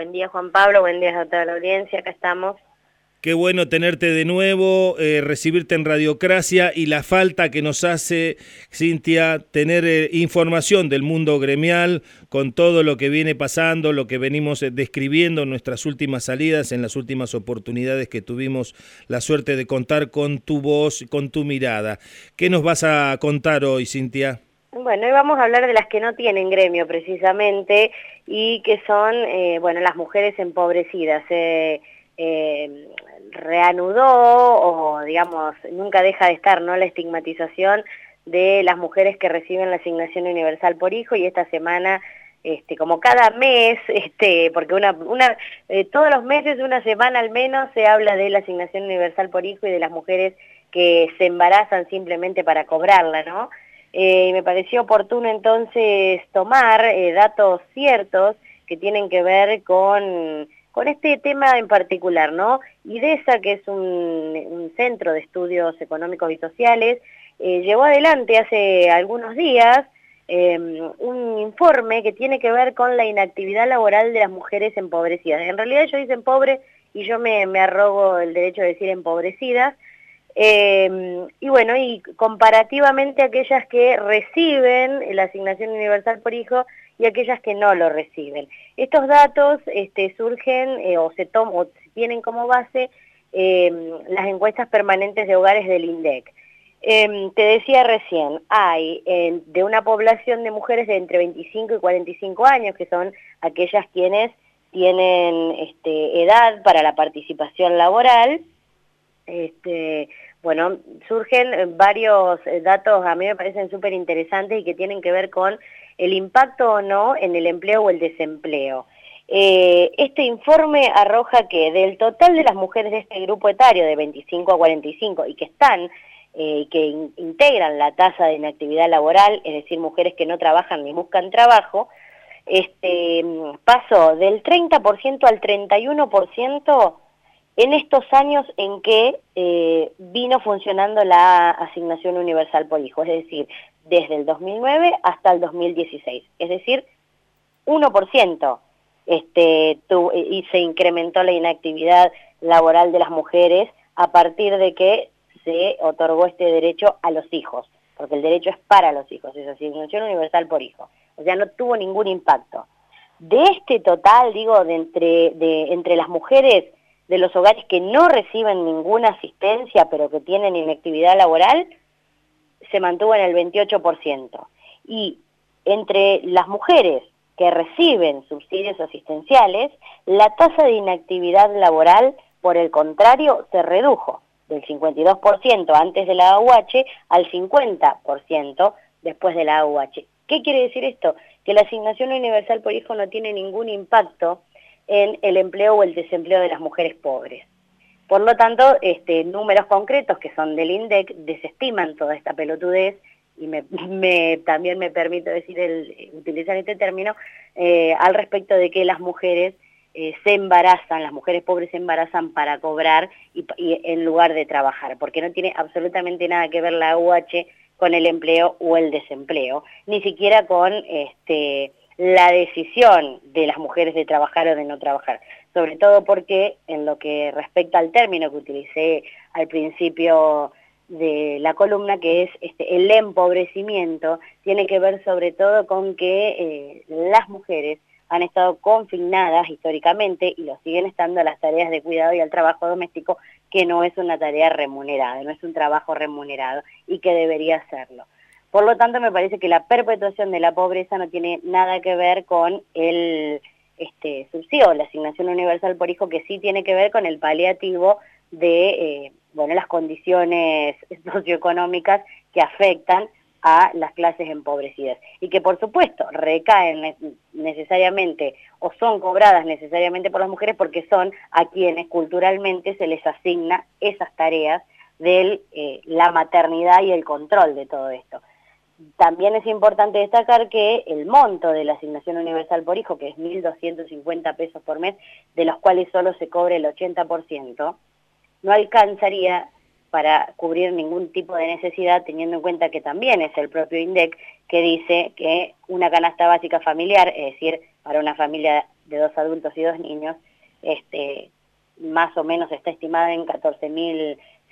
Buen día Juan Pablo, buen día a toda la audiencia, acá estamos. Qué bueno tenerte de nuevo, eh, recibirte en Radiocracia y la falta que nos hace, Cintia, tener eh, información del mundo gremial con todo lo que viene pasando, lo que venimos eh, describiendo en nuestras últimas salidas, en las últimas oportunidades que tuvimos la suerte de contar con tu voz, con tu mirada. ¿Qué nos vas a contar hoy, Cintia? Bueno, hoy vamos a hablar de las que no tienen gremio precisamente y que son, bueno, las mujeres empobrecidas. Eh, eh, reanudó o digamos nunca deja de estar no la estigmatización de las mujeres que reciben la asignación universal por hijo y esta semana este, como cada mes, este, porque una, una, eh, todos los meses, una semana al menos, se habla de la asignación universal por hijo y de las mujeres que se embarazan simplemente para cobrarla, ¿no? Eh, me pareció oportuno entonces tomar eh, datos ciertos que tienen que ver con con este tema en particular, ¿no? IDESA, que es un, centro de estudios económicos y sociales, eh, llevó adelante hace algunos días em, un informe que tiene que ver con la inactividad laboral de las mujeres empobrecidas. En realidad ellos dicen pobre y yo me, arrogo el derecho de decir empobrecidas. Em, y bueno, y comparativamente aquellas que reciben la asignación universal por hijo y aquellas que no lo reciben. Estos datos este, surgen eh, o, se o tienen como base em, las encuestas permanentes de hogares del INDEC. Em, te decía recién, hay de una población de mujeres de entre 25 y 45 años, que son aquellas quienes tienen este, edad para la participación laboral, este, bueno, surgen varios eh, datos, a mí me parecen súper interesantes y que tienen que ver con el impacto o no en el empleo o el desempleo. Eh, este informe arroja que del total de las mujeres de este grupo etario de 25 a 45 y que están, eh, que integran la tasa de inactividad laboral, es decir, mujeres que no trabajan ni buscan trabajo, este, pasó del 30% al 31% en estos años en que eh, vino funcionando la asignación universal por hijo, es decir, desde el 2009 hasta el 2016, es decir, 1%. Este, y se incrementó la inactividad laboral de las mujeres a partir de que se otorgó este derecho a los hijos, porque el derecho es para los hijos, es asignación universal por hijo. O sea, no tuvo ningún impacto. De este total, digo, de entre, de, entre las mujeres de los hogares que no reciben ninguna asistencia, pero que tienen inactividad laboral, se mantuvo en el 28%. Y entre las mujeres que reciben subsidios asistenciales, la tasa de inactividad laboral, por el contrario, se redujo del 52% antes de la AUH al 50% después de la AUH. ¿Qué quiere decir esto? Que la asignación universal por hijo no tiene ningún impacto en el empleo o el desempleo de las mujeres pobres. Por lo tanto, este, números concretos que son del INDEC desestiman toda esta pelotudez y me, también me permito decir el, utilizar este término eh, al respecto de que las mujeres eh, se embarazan, las mujeres pobres se embarazan para cobrar y, en lugar de trabajar, porque no tiene absolutamente nada que ver la UH con el empleo o el desempleo, ni siquiera con este, la decisión de las mujeres de trabajar o de no trabajar, sobre todo porque en lo que respecta al término que utilicé al principio de la columna, que es este, el empobrecimiento, tiene que ver sobre todo con que eh, las mujeres han estado confinadas históricamente y lo siguen estando a las tareas de cuidado y al trabajo doméstico, que no es una tarea remunerada, no es un trabajo remunerado y que debería serlo. Por lo tanto, me parece que la perpetuación de la pobreza no tiene nada que ver con el este, subsidio, la asignación universal por hijo, que sí tiene que ver con el paliativo de eh, bueno, las condiciones socioeconómicas que afectan a las clases empobrecidas y que por supuesto recaen necesariamente o son cobradas necesariamente por las mujeres porque son a quienes culturalmente se les asigna esas tareas de eh, la maternidad y el control de todo esto. También es importante destacar que el monto de la asignación universal por hijo, que es 1.250 pesos por mes, de los cuales solo se cobre el 80%, no alcanzaría para cubrir ningún tipo de necesidad, teniendo en cuenta que también es el propio INDEC que dice que una canasta básica familiar, es decir, para una familia de dos adultos y dos niños, este, más o menos está estimada en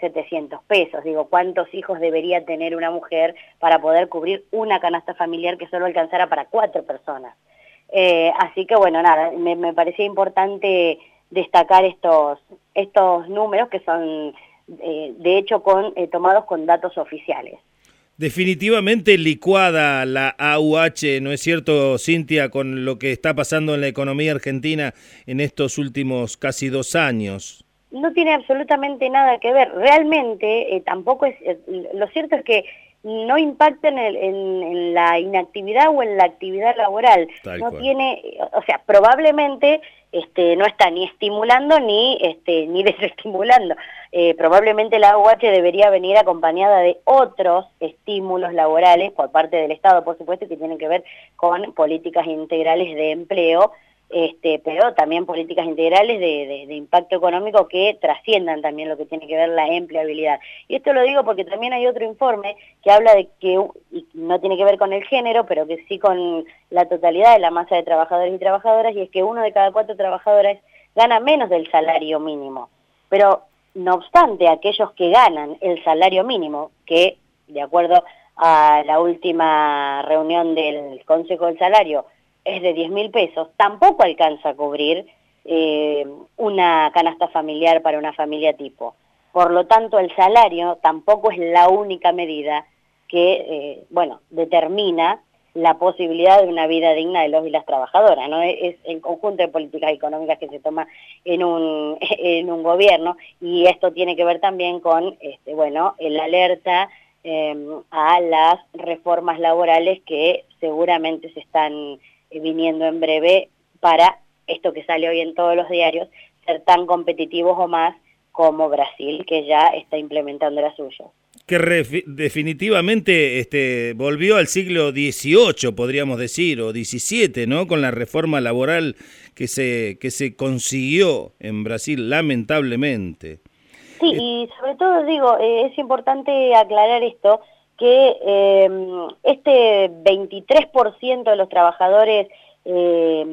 14.700 pesos. Digo, ¿cuántos hijos debería tener una mujer para poder cubrir una canasta familiar que solo alcanzara para cuatro personas? Eh, así que bueno, nada, me, me parecía importante destacar estos, estos números que son eh, de hecho con, eh, tomados con datos oficiales. Definitivamente licuada la AUH, ¿no es cierto, Cintia, con lo que está pasando en la economía argentina en estos últimos casi dos años? No tiene absolutamente nada que ver. Realmente eh, tampoco es... lo cierto es que no impacta en, en, la inactividad o en la actividad laboral. no tiene, o sea, probablemente este, no está ni estimulando ni, este, ni desestimulando. Eh, probablemente la AUH debería venir acompañada de otros estímulos laborales por parte del Estado, por supuesto, que tienen que ver con políticas integrales de empleo, este, pero también políticas integrales de, impacto económico que trasciendan también lo que tiene que ver la empleabilidad. Y esto lo digo porque también hay otro informe que habla de que, no tiene que ver con el género, pero que sí con la totalidad de la masa de trabajadores y trabajadoras, y es que uno de cada cuatro trabajadores gana menos del salario mínimo. Pero, no obstante, aquellos que ganan el salario mínimo, que de acuerdo a la última reunión del Consejo del Salario, es de 10 mil pesos, tampoco alcanza a cubrir eh, una canasta familiar para una familia tipo. Por lo tanto, el salario tampoco es la única medida que, eh, bueno, determina la posibilidad de una vida digna de los y las trabajadoras, ¿no? Es el conjunto de políticas económicas que se toma en un, en un gobierno y esto tiene que ver también con, este, bueno, el alerta eh, a las reformas laborales que seguramente se están viniendo en breve para esto que sale hoy en todos los diarios, ser tan competitivos o más como Brasil, que ya está implementando la suya. Que definitivamente este, volvió al siglo XVIII, podríamos decir, o XVII, ¿no? Con la reforma laboral que se, que se consiguió en Brasil, lamentablemente. Sí, y sobre todo digo, eh, es importante aclarar esto, que eh, este 23% de los trabajadores eh,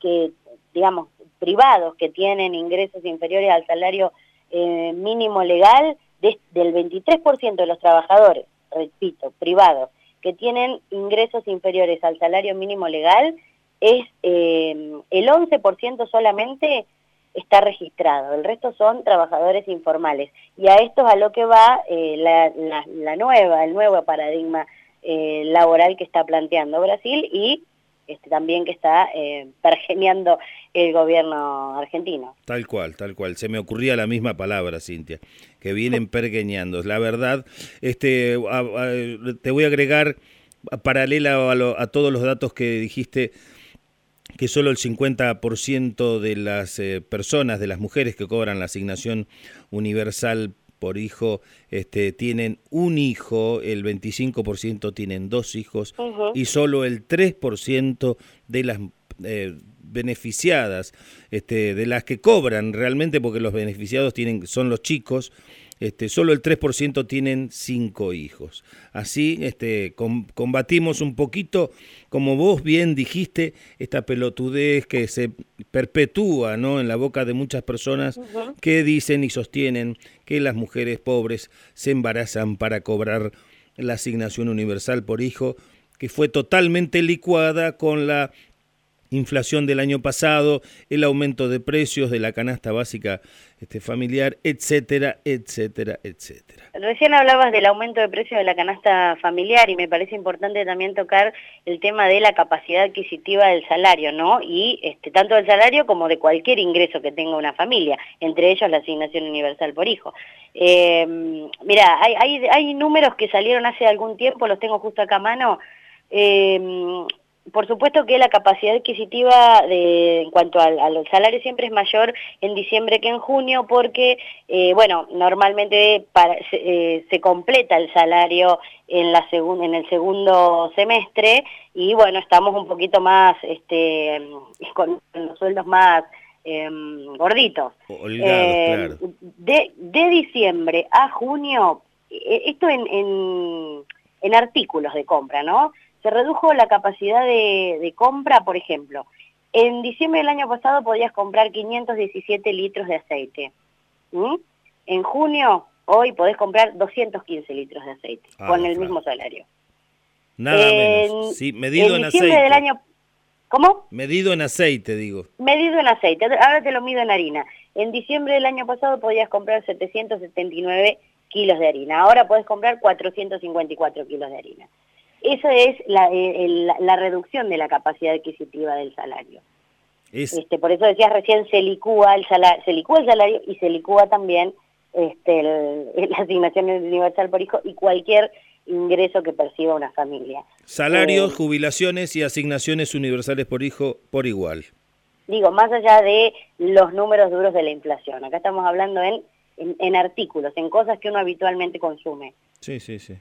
que, digamos, privados que tienen ingresos inferiores al salario eh, mínimo legal, del 23% de los trabajadores, repito, privados, que tienen ingresos inferiores al salario mínimo legal, es el 11% solamente está registrado, el resto son trabajadores informales. Y a esto es a lo que va eh, la, nueva, el nuevo paradigma eh, laboral que está planteando Brasil y este, también que está eh, pergeneando el gobierno argentino. Tal cual, tal cual. Se me ocurría la misma palabra, Cintia, que vienen pergeñando. La verdad, este, te voy a agregar paralela a, a todos los datos que dijiste que solo el 50% de las eh, personas, de las mujeres que cobran la asignación universal por hijo, este, tienen un hijo, el 25% tienen dos hijos y solo el 3% de las eh, beneficiadas, este, de las que cobran realmente, porque los beneficiados tienen, son los chicos, este, solo el 3% tienen cinco hijos. Así este, combatimos un poquito, como vos bien dijiste, esta pelotudez que se perpetúa ¿no? en la boca de muchas personas que dicen y sostienen que las mujeres pobres se embarazan para cobrar la asignación universal por hijo, que fue totalmente licuada con la inflación del año pasado, el aumento de precios de la canasta básica este, familiar, etcétera, etcétera, etcétera. Recién hablabas del aumento de precios de la canasta familiar y me parece importante también tocar el tema de la capacidad adquisitiva del salario, ¿no? Y este, tanto del salario como de cualquier ingreso que tenga una familia, entre ellos la asignación universal por hijo. Eh, mira, hay, hay, hay números que salieron hace algún tiempo, los tengo justo acá a mano, eh, por supuesto que la capacidad adquisitiva de, en cuanto al, salario siempre es mayor en diciembre que en junio porque, eh, bueno, normalmente eh, se, completa el salario en, la en el segundo semestre y, bueno, estamos un poquito más, este, con los sueldos más em, gorditos. Eh, de, de, diciembre a junio, esto en, en, en artículos de compra, ¿no? Se redujo la capacidad de, compra, por ejemplo, En diciembre del año pasado podías comprar 517 litros de aceite. En junio, hoy podés comprar 215 litros de aceite, ah, con el mismo salario. Nada menos. Sí, medido en, aceite. Del año... ¿Cómo? Medido en aceite, digo. Medido en aceite. Ahora te lo mido en harina. En diciembre del año pasado podías comprar 779 kilos de harina. Ahora podés comprar 454 kilos de harina. Esa es eh, la, reducción de la capacidad adquisitiva del salario. Este, por eso decías recién, se licúa el salario, se licúa el salario y se licúa también este, la asignación universal por hijo y cualquier ingreso que perciba una familia. Salarios, eh, jubilaciones y asignaciones universales por hijo por igual. Digo, más allá de los números duros de la inflación. Acá estamos hablando en, en artículos, en cosas que uno habitualmente consume. Sí, sí, sí.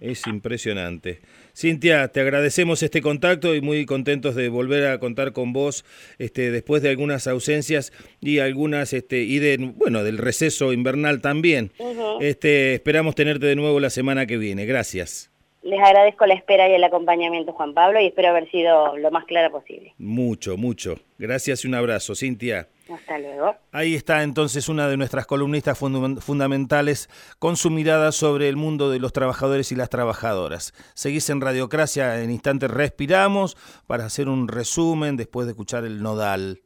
Es impresionante. Cintia, te agradecemos este contacto y muy contentos de volver a contar con vos este, después de algunas ausencias y algunas este, y de bueno del receso invernal también. este, esperamos tenerte de nuevo la semana que viene. Gracias. Les agradezco la espera y el acompañamiento, Juan Pablo, y espero haber sido lo más clara posible. Mucho, mucho. Gracias y un abrazo, Cintia. Hasta luego. Ahí está entonces una de nuestras columnistas fundamentales con su mirada sobre el mundo de los trabajadores y las trabajadoras. Seguís en Radiocracia, en instantes respiramos para hacer un resumen después de escuchar el nodal.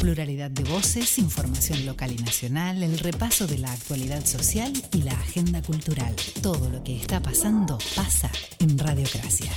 Pluralidad de voces, información local y nacional, el repaso de la actualidad social y la agenda cultural. Todo lo que está pasando pasa en Radiocracia.